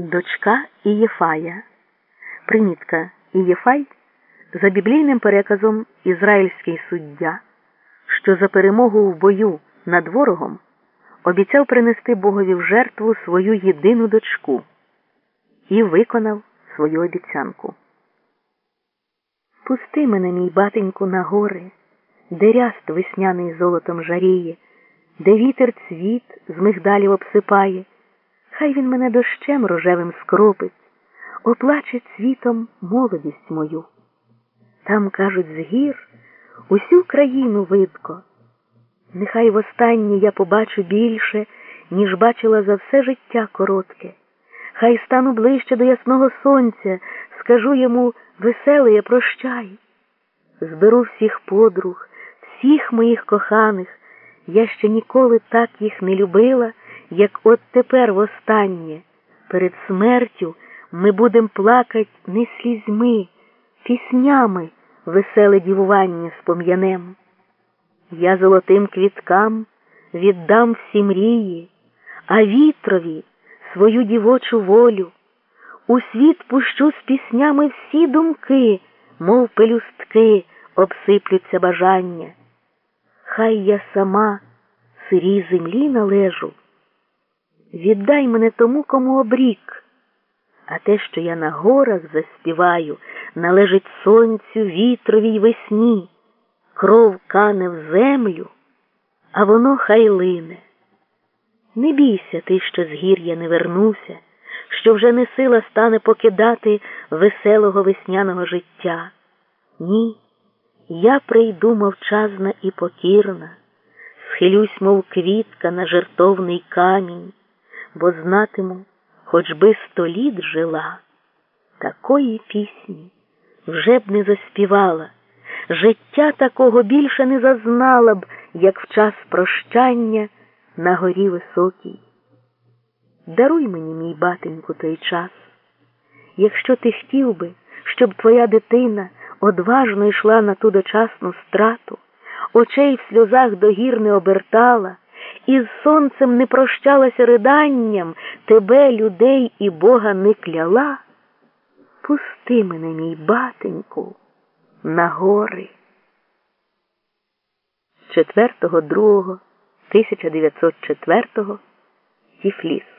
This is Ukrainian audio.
Дочка Ієфая. Примітка Ієфай за біблійним переказом ізраїльський суддя, що за перемогу в бою над ворогом обіцяв принести Богові в жертву свою єдину дочку і виконав свою обіцянку. Пусти мене, мій батеньку, на гори, де ряст весняний золотом жаріє, де вітер цвіт з мигдалів обсипає. Хай він мене дощем рожевим скропить, оплаче цвітом молодість мою. Там, кажуть, з гір усю країну видко. Нехай востаннє я побачу більше, ніж бачила за все життя коротке. Хай стану ближче до ясного сонця, скажу йому веселеє прощай. Зберу всіх подруг, всіх моїх коханих, я ще ніколи так їх не любила як от тепер востаннє, перед смертю ми будем плакать не слізьми, піснями веселе дівування спом'янем. Я золотим квіткам віддам всі мрії, а вітрові свою дівочу волю. У світ пущу з піснями всі думки, мов пелюстки, обсиплються бажання. Хай я сама сирій землі належу. Віддай мене тому, кому обрік, а те, що я на горах заспіваю, належить сонцю, вітрові й весні, кров кане в землю, а воно хай лине. Не бійся ти, що з гір я не вернуся, що вже не сила стане покидати веселого весняного життя. Ні, я прийду мовчазна і покірна, схилюсь, мов квітка на жертовний камінь бо знатиму, хоч би сто літ жила, такої пісні вже б не заспівала, життя такого більше не зазнала б, як в час прощання на горі високій. Даруй мені, мій батеньку, той час, якщо ти хотів би, щоб твоя дитина одважно йшла на ту дочасну страту, очей в сльозах до гір не обертала і з сонцем не прощалася риданням, тебе, людей і Бога не кляла. Пусти мене, мій батеньку, на гори. 4.2.1904 Тіфліс